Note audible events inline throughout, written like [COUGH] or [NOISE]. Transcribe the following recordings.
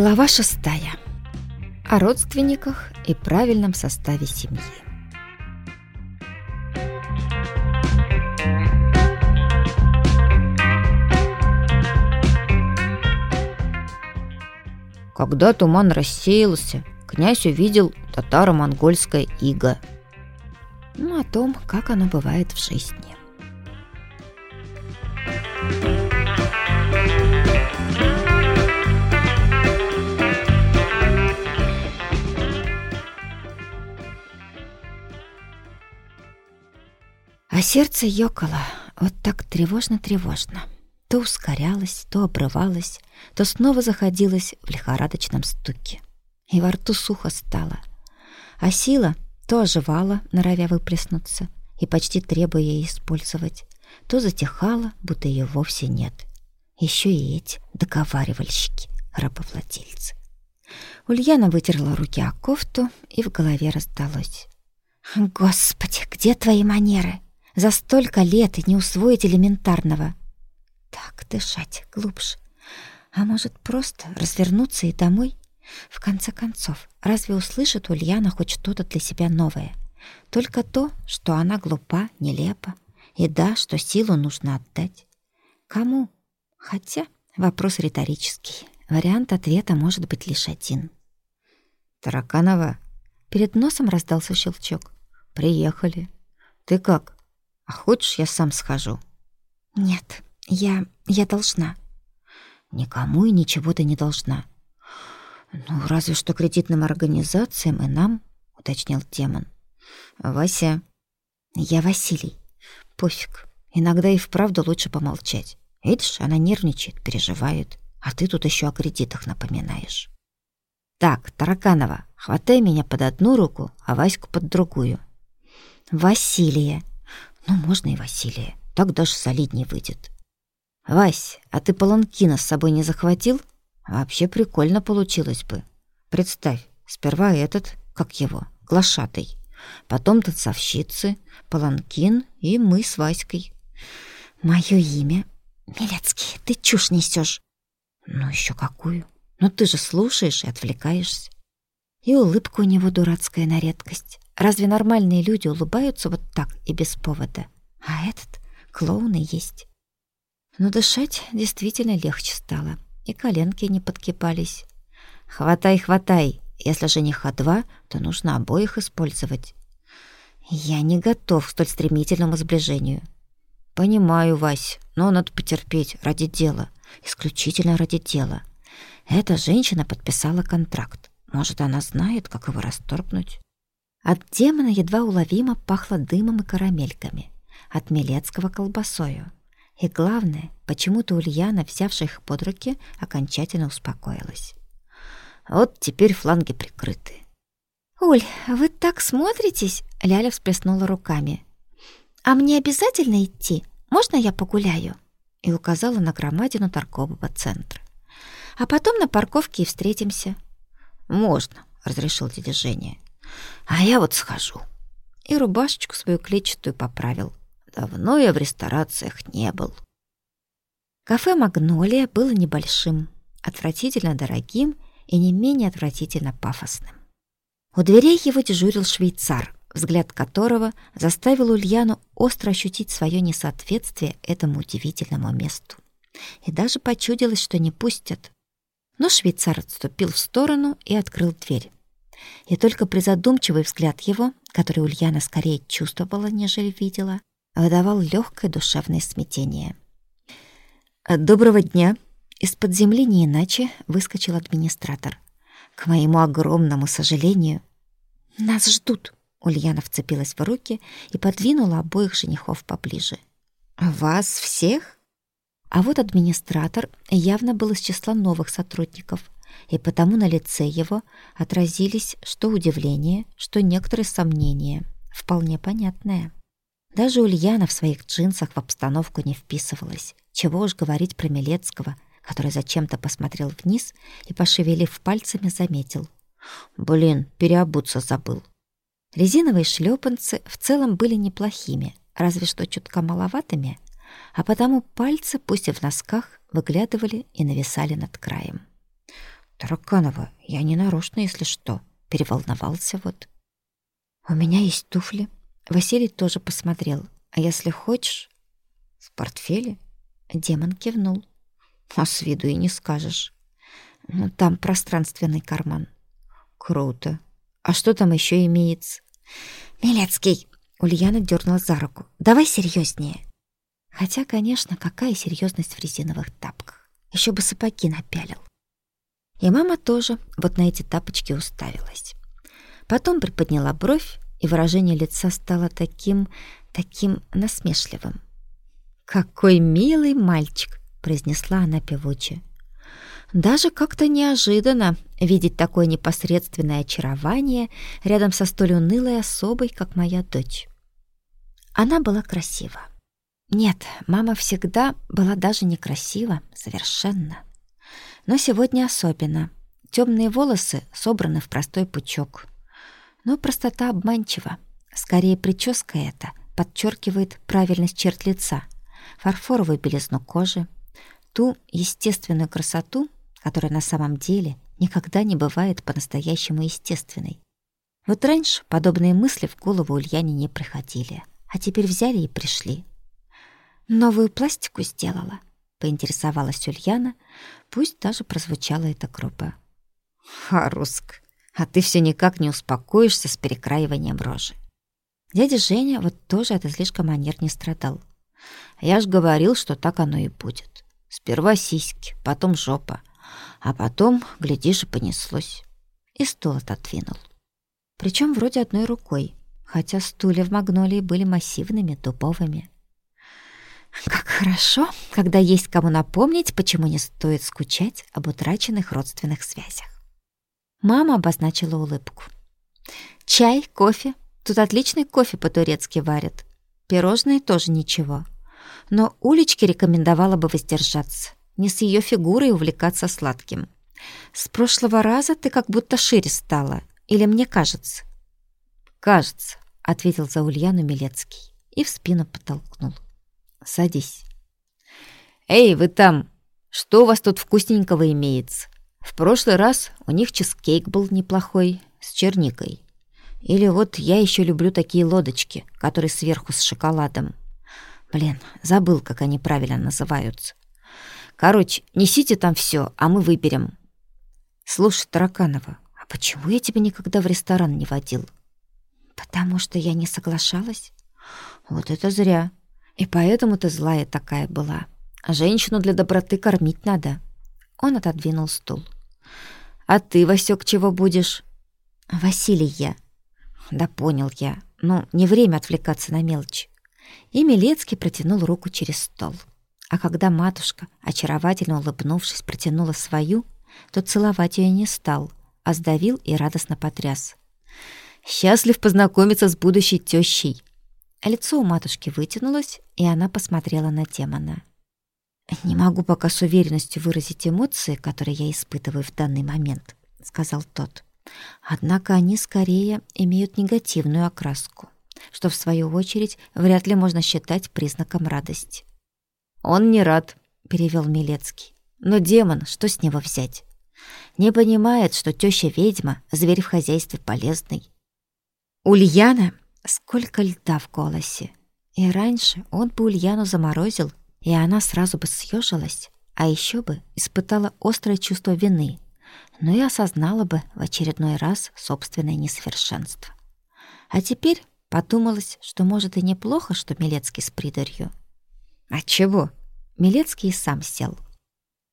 Глава шестая. О родственниках и правильном составе семьи. Когда туман рассеялся, князь увидел татаро-монгольское иго. Ну, о том, как оно бывает в жизни. А сердце ёкало, вот так тревожно-тревожно. То ускорялось, то обрывалось, то снова заходилось в лихорадочном стуке. И во рту сухо стало. А сила то оживала, норовя выплеснуться, и почти требуя ее использовать, то затихала, будто ее вовсе нет. Еще и эти договаривальщики, рабовладельцы. Ульяна вытерла руки о кофту, и в голове раздалось. «Господи, где твои манеры?» За столько лет и не усвоить элементарного. Так, дышать глубже. А может, просто развернуться и домой? В конце концов, разве услышит Ульяна хоть что-то для себя новое? Только то, что она глупа, нелепа. И да, что силу нужно отдать. Кому? Хотя вопрос риторический. Вариант ответа может быть лишь один. «Тараканова?» Перед носом раздался щелчок. «Приехали. Ты как?» А хочешь, я сам схожу? Нет, я... я должна. Никому и ничего ты не должна. Ну, разве что кредитным организациям и нам, уточнил демон. Вася. Я Василий. Пофиг. Иногда и вправду лучше помолчать. Видишь, она нервничает, переживает, а ты тут еще о кредитах напоминаешь. Так, Тараканова, хватай меня под одну руку, а Ваську под другую. Василия, ну, можно и Василия. Так даже солиднее выйдет. Вась, а ты паланкина с собой не захватил? Вообще прикольно получилось бы. Представь, сперва этот, как его, глашатый. Потом танцовщицы, паланкин и мы с Васькой. Мое имя? Милецкий, ты чушь несешь. Ну, еще какую? Ну, ты же слушаешь и отвлекаешься. И улыбка у него дурацкая на редкость. Разве нормальные люди улыбаются вот так и без повода? А этот клоуны есть. Но дышать действительно легче стало, и коленки не подкипались. «Хватай, хватай! Если жениха два, то нужно обоих использовать». «Я не готов к столь стремительному сближению». «Понимаю, Вась, но надо потерпеть ради дела, исключительно ради дела. Эта женщина подписала контракт. Может, она знает, как его расторгнуть?» От демона едва уловимо пахло дымом и карамельками, от Милецкого колбасою. И главное, почему-то Ульяна, взявшая их под руки, окончательно успокоилась. Вот теперь фланги прикрыты. «Уль, вы так смотритесь?» — Ляля всплеснула руками. «А мне обязательно идти? Можно я погуляю?» И указала на громадину торгового центра. «А потом на парковке и встретимся». «Можно», — разрешил дядя Женя. А я вот схожу. И рубашечку свою клетчатую поправил. Давно я в ресторациях не был. Кафе «Магнолия» было небольшим, отвратительно дорогим и не менее отвратительно пафосным. У дверей его дежурил швейцар, взгляд которого заставил Ульяну остро ощутить свое несоответствие этому удивительному месту. И даже почудилось, что не пустят. Но швейцар отступил в сторону и открыл дверь. И только призадумчивый взгляд его, который Ульяна скорее чувствовала, нежели видела, выдавал легкое душевное смятение. «Доброго дня!» Из-под земли не иначе выскочил администратор. К моему огромному сожалению, нас ждут. Ульяна вцепилась в руки и подвинула обоих женихов поближе. Вас всех? А вот администратор явно был из числа новых сотрудников, и потому на лице его отразились что удивление, что некоторые сомнения, вполне понятное. Даже Ульяна в своих джинсах в обстановку не вписывалась. Чего уж говорить про Милецкого, который зачем-то посмотрел вниз и, пошевелив пальцами, заметил. «Блин, переобуться забыл». Резиновые шлепанцы в целом были неплохими, разве что чутка маловатыми, а потому пальцы, пусть и в носках, выглядывали и нависали над краем. Тараканова, я не нарочно, если что. Переволновался вот. У меня есть туфли. Василий тоже посмотрел. А если хочешь... В портфеле? Демон кивнул. А с виду и не скажешь. Ну, там пространственный карман. Круто. А что там еще имеется? Милецкий! Ульяна дернула за руку. Давай серьезнее. Хотя, конечно, какая серьезность в резиновых тапках. Еще бы сапоги напялил. И мама тоже вот на эти тапочки уставилась. Потом приподняла бровь, и выражение лица стало таким, таким насмешливым. «Какой милый мальчик!» — произнесла она певуче. Даже как-то неожиданно видеть такое непосредственное очарование рядом со столь унылой особой, как моя дочь. Она была красива. Нет, мама всегда была даже некрасива, совершенно. Но сегодня особенно. Темные волосы собраны в простой пучок. Но простота обманчива. Скорее, прическа эта подчеркивает правильность черт лица, фарфоровую белизну кожи, ту естественную красоту, которая на самом деле никогда не бывает по-настоящему естественной. Вот раньше подобные мысли в голову Ульяне не приходили, а теперь взяли и пришли. Новую пластику сделала, поинтересовалась Ульяна, пусть даже прозвучало это грубо. Харуск, а ты все никак не успокоишься с перекраиванием рожи. Дядя Женя вот тоже от излишка манер не страдал. Я ж говорил, что так оно и будет. Сперва сиськи, потом жопа, а потом, глядишь, и понеслось. И стул отодвинул. Причем вроде одной рукой, хотя стулья в магнолии были массивными, дубовыми. Как хорошо, когда есть кому напомнить, почему не стоит скучать об утраченных родственных связях. Мама обозначила улыбку. «Чай, кофе. Тут отличный кофе по-турецки варят. Пирожные тоже ничего. Но улички рекомендовала бы воздержаться. Не с ее фигурой увлекаться сладким. С прошлого раза ты как будто шире стала. Или мне кажется?» «Кажется», — ответил за Ульяну Милецкий и в спину подтолкнул. Садись. Эй, вы там! Что у вас тут вкусненького имеется? В прошлый раз у них чизкейк был неплохой, с черникой. Или вот я еще люблю такие лодочки, которые сверху с шоколадом. Блин, забыл, как они правильно называются. Короче, несите там все, а мы выберем. Слушай, Тараканова, а почему я тебя никогда в ресторан не водил? Потому что я не соглашалась. Вот это зря. И поэтому ты злая такая была. А женщину для доброты кормить надо. Он отодвинул стул. А ты, Васёк, чего будешь? Василий я. Да понял я. Ну, не время отвлекаться на мелочи. И Милецкий протянул руку через стол. А когда матушка, очаровательно улыбнувшись, протянула свою, то целовать ее не стал, а сдавил и радостно потряс. «Счастлив познакомиться с будущей тещей. Лицо у матушки вытянулось, и она посмотрела на демона. «Не могу пока с уверенностью выразить эмоции, которые я испытываю в данный момент», — сказал тот. «Однако они скорее имеют негативную окраску, что, в свою очередь, вряд ли можно считать признаком радости». «Он не рад», — перевел Милецкий. «Но демон, что с него взять? Не понимает, что теща ведьма, зверь в хозяйстве полезный». «Ульяна Сколько льда в голосе. И раньше он бы Ульяну заморозил, и она сразу бы съежилась, а еще бы испытала острое чувство вины, но и осознала бы в очередной раз собственное несовершенство. А теперь подумалось, что может и неплохо, что Милецкий с придарью. А чего? Милецкий сам сел.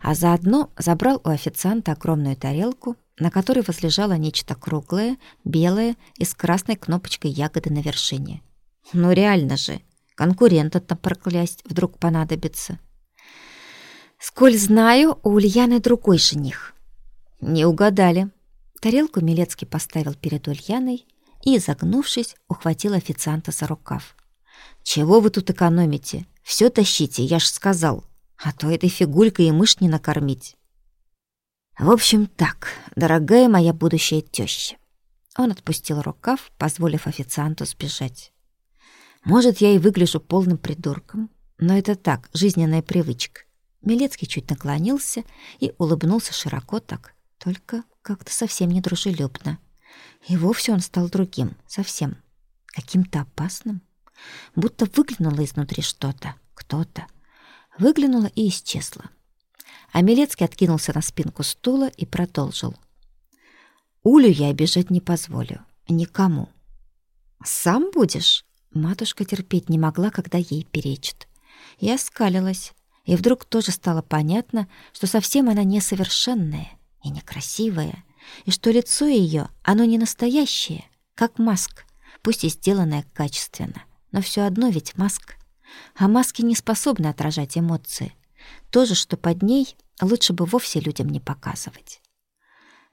А заодно забрал у официанта огромную тарелку на которой возлежало нечто круглое, белое и с красной кнопочкой ягоды на вершине. Ну реально же, конкурента-то проклясть вдруг понадобится. Сколь знаю, у Ульяны другой жених. Не угадали. Тарелку Милецкий поставил перед Ульяной и, загнувшись, ухватил официанта за рукав. «Чего вы тут экономите? Все тащите, я ж сказал. А то этой фигулькой и мышь не накормить». В общем, так, дорогая моя будущая теща. Он отпустил рукав, позволив официанту сбежать. Может, я и выгляжу полным придурком, но это так, жизненная привычка. Милецкий чуть наклонился и улыбнулся широко так, Только как-то совсем недружелюбно. И вовсе он стал другим, совсем. Каким-то опасным. Будто выглянуло изнутри что-то, кто-то. Выглянуло и исчезло. А откинулся на спинку стула и продолжил. «Улю я обижать не позволю. Никому». «Сам будешь?» Матушка терпеть не могла, когда ей перечат. Я скалилась, и вдруг тоже стало понятно, что совсем она несовершенная и некрасивая, и что лицо ее, оно не настоящее, как маск, пусть и сделанное качественно, но все одно ведь маск. А маски не способны отражать эмоции. То же, что под ней, лучше бы вовсе людям не показывать.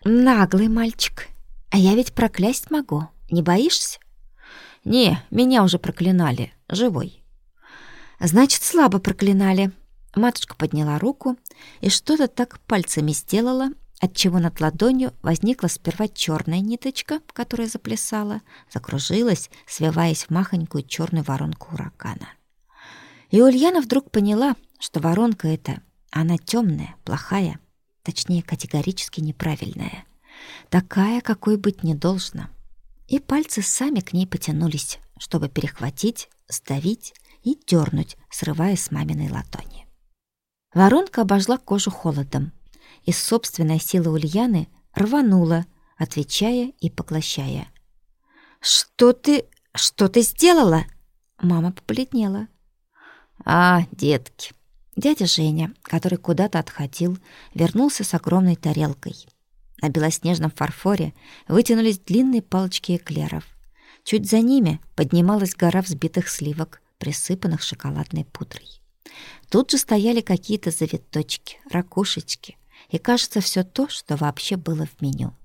«Наглый мальчик, а я ведь проклясть могу, не боишься?» «Не, меня уже проклинали, живой». «Значит, слабо проклинали». Матушка подняла руку и что-то так пальцами сделала, отчего над ладонью возникла сперва черная ниточка, которая заплясала, закружилась, свиваясь в махонькую черную воронку урагана. И Ульяна вдруг поняла, что воронка эта, она темная, плохая, точнее, категорически неправильная, такая, какой быть не должна. И пальцы сами к ней потянулись, чтобы перехватить, сдавить и дернуть, срывая с маминой ладони. Воронка обожгла кожу холодом, и собственная сила Ульяны рванула, отвечая и поглощая. «Что ты... что ты сделала?» Мама побледнела. «А, детки!» Дядя Женя, который куда-то отходил, вернулся с огромной тарелкой. На белоснежном фарфоре вытянулись длинные палочки эклеров. Чуть за ними поднималась гора взбитых сливок, присыпанных шоколадной пудрой. Тут же стояли какие-то завиточки, ракушечки и, кажется, все то, что вообще было в меню.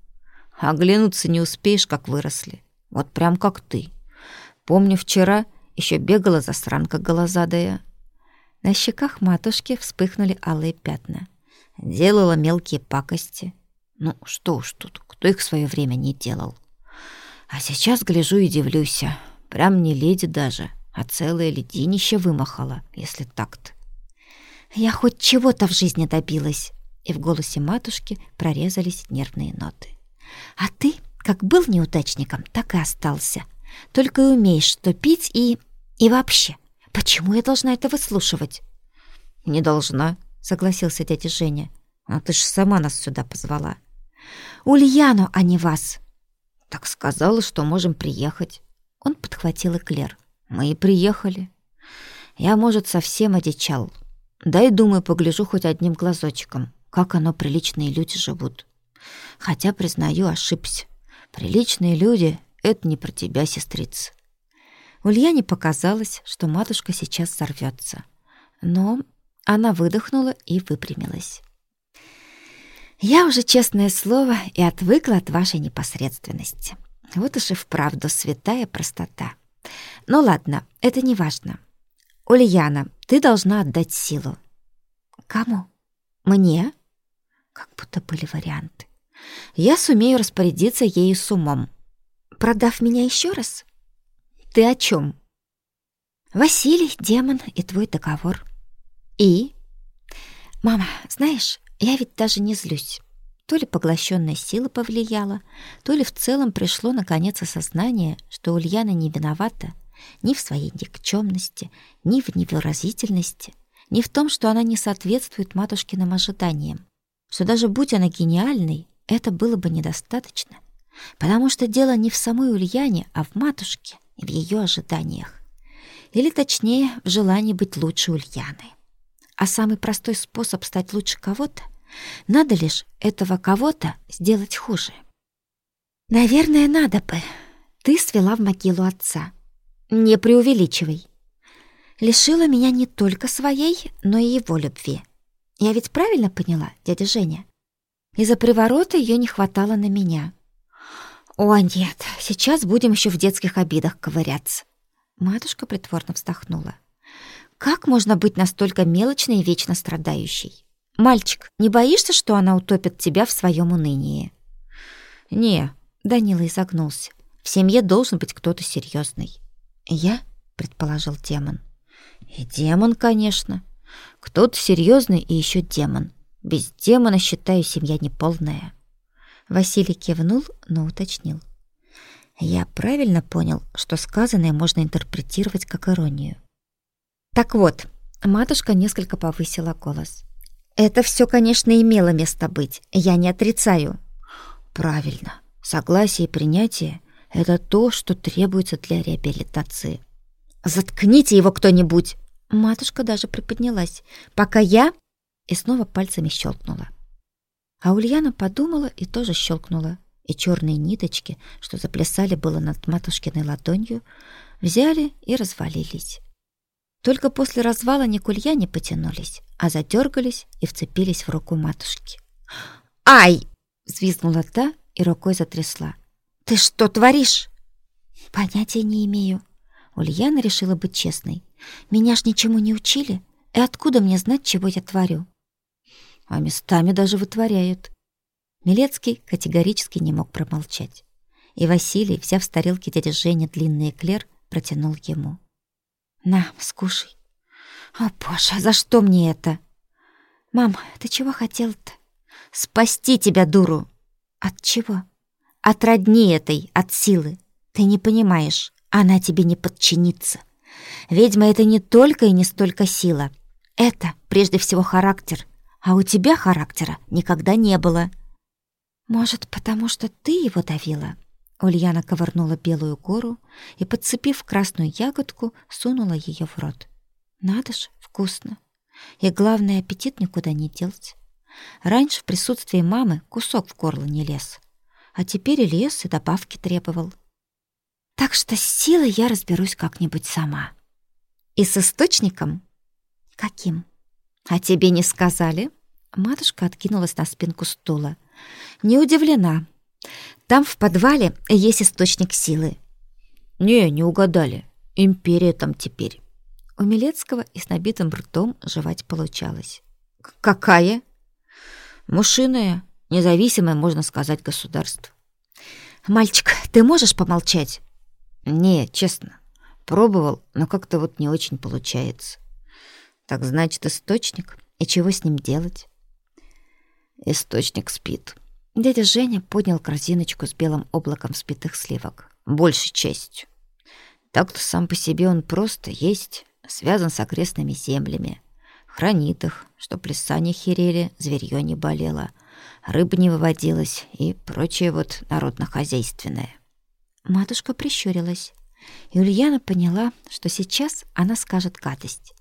Оглянуться не успеешь, как выросли. Вот прям как ты. Помню, вчера еще бегала засранка голозадая. На щеках матушки вспыхнули алые пятна. Делала мелкие пакости. Ну, что уж тут, кто их в свое время не делал. А сейчас гляжу и дивлюсь. Прям не леди даже, а целое лединище вымахала, если так-то. Я хоть чего-то в жизни добилась. И в голосе матушки прорезались нервные ноты. А ты, как был неудачником, так и остался. Только и умеешь что пить и... и вообще. Почему я должна это выслушивать? Не должна, согласился дядя Женя. А ты ж сама нас сюда позвала. Ульяну, а не вас. Так сказала, что можем приехать. Он подхватил эклер. Мы и приехали. Я, может, совсем одичал. Дай, думаю, погляжу хоть одним глазочком, как оно приличные люди живут. Хотя, признаю, ошибся. Приличные люди — это не про тебя, сестрица. Ульяне показалось, что матушка сейчас сорвется. Но она выдохнула и выпрямилась. «Я уже, честное слово, и отвыкла от вашей непосредственности. Вот уж и вправду святая простота. Ну ладно, это не важно. Ульяна, ты должна отдать силу». «Кому? Мне?» Как будто были варианты. «Я сумею распорядиться ею с умом. Продав меня еще раз?» Ты о чем? Василий, демон и твой договор. И? Мама, знаешь, я ведь даже не злюсь. То ли поглощенная сила повлияла, то ли в целом пришло наконец осознание, что Ульяна не виновата ни в своей никчемности, ни в невыразительности, ни в том, что она не соответствует матушкиным ожиданиям, что даже будь она гениальной, это было бы недостаточно, потому что дело не в самой Ульяне, а в матушке в ее ожиданиях. Или точнее, в желании быть лучше Ульяны. А самый простой способ стать лучше кого-то — надо лишь этого кого-то сделать хуже. Наверное, надо бы. Ты свела в могилу отца. Не преувеличивай. Лишила меня не только своей, но и его любви. Я ведь правильно поняла, дядя Женя? Из-за приворота ее не хватало на меня. «О, нет, сейчас будем еще в детских обидах ковыряться». Матушка притворно вздохнула. «Как можно быть настолько мелочной и вечно страдающей? Мальчик, не боишься, что она утопит тебя в своем унынии?» «Не», — Данила изогнулся. «В семье должен быть кто-то серьезный». «Я?» — предположил демон. «И демон, конечно. Кто-то серьезный и еще демон. Без демона, считаю, семья неполная». Василий кивнул, но уточнил. Я правильно понял, что сказанное можно интерпретировать как иронию. Так вот, матушка несколько повысила голос. Это все, конечно, имело место быть. Я не отрицаю. Правильно. Согласие и принятие это то, что требуется для реабилитации. Заткните его кто-нибудь. Матушка даже приподнялась. Пока я и снова пальцами щелкнула. А Ульяна подумала и тоже щелкнула. И черные ниточки, что заплясали было над матушкиной ладонью, взяли и развалились. Только после развала не к Ульяне потянулись, а задергались и вцепились в руку матушки. «Ай!» — взвизгнула та и рукой затрясла. «Ты что творишь?» «Понятия не имею». Ульяна решила быть честной. «Меня ж ничему не учили, и откуда мне знать, чего я творю?» «А местами даже вытворяют». Милецкий категорически не мог промолчать. И Василий, взяв с тарелки дяди Жени длинный эклер, протянул ему. «На, скушай». «О, боже, за что мне это?» «Мам, ты чего хотел-то?» «Спасти тебя, дуру!» «От чего?» От родни этой, от силы. Ты не понимаешь, она тебе не подчинится. Ведьма — это не только и не столько сила. Это, прежде всего, характер. А у тебя характера никогда не было. Может, потому что ты его давила? Ульяна ковырнула белую гору и, подцепив красную ягодку, сунула ее в рот. Надо ж, вкусно. И главное, аппетит никуда не делать. Раньше в присутствии мамы кусок в горло не лез а теперь и лес, и добавки требовал. Так что с силой я разберусь как-нибудь сама. И с источником? Каким? А тебе не сказали? Матушка откинулась на спинку стула. Не удивлена. Там в подвале есть источник силы. Не, не угадали. Империя там теперь. У Милецкого и с набитым ртом жевать получалось. Какая? Мушиная, Независимое, можно сказать, государство. Мальчик, ты можешь помолчать? Не, честно. Пробовал, но как-то вот не очень получается. Так значит, источник? И чего с ним делать? Источник спит. Дядя Женя поднял корзиночку с белым облаком спитых сливок. Большей частью. Так-то сам по себе он просто есть, связан с окрестными землями. Хранит их, чтоб леса не херели, зверьё не болело — рыба не выводилась и прочее вот народно-хозяйственное. Матушка прищурилась, и Ульяна поняла, что сейчас она скажет гадость.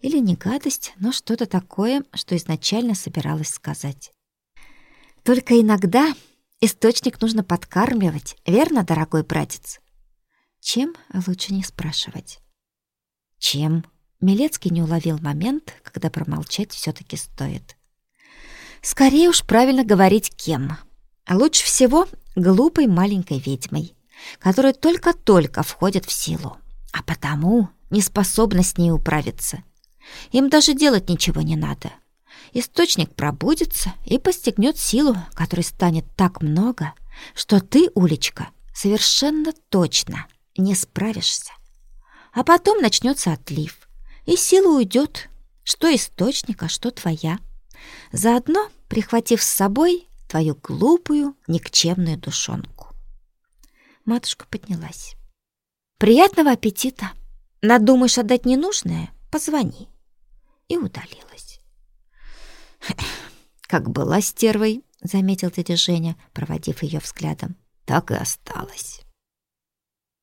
Или не гадость, но что-то такое, что изначально собиралась сказать. Только иногда источник нужно подкармливать, верно, дорогой братец? Чем лучше не спрашивать. Чем? Милецкий не уловил момент, когда промолчать все таки стоит. Скорее уж правильно говорить кем. А лучше всего глупой маленькой ведьмой, которая только-только входит в силу, а потому не способна с ней управиться. Им даже делать ничего не надо. Источник пробудится и постигнет силу, которой станет так много, что ты, Улечка, совершенно точно не справишься. А потом начнется отлив, и сила уйдет, что источника, что твоя заодно прихватив с собой твою глупую, никчемную душонку. Матушка поднялась. «Приятного аппетита! Надумаешь отдать ненужное? Позвони!» И удалилась. [CLEARS THROAT] «Как была стервой», — заметил дядя Женя, проводив ее взглядом, — «так и осталась».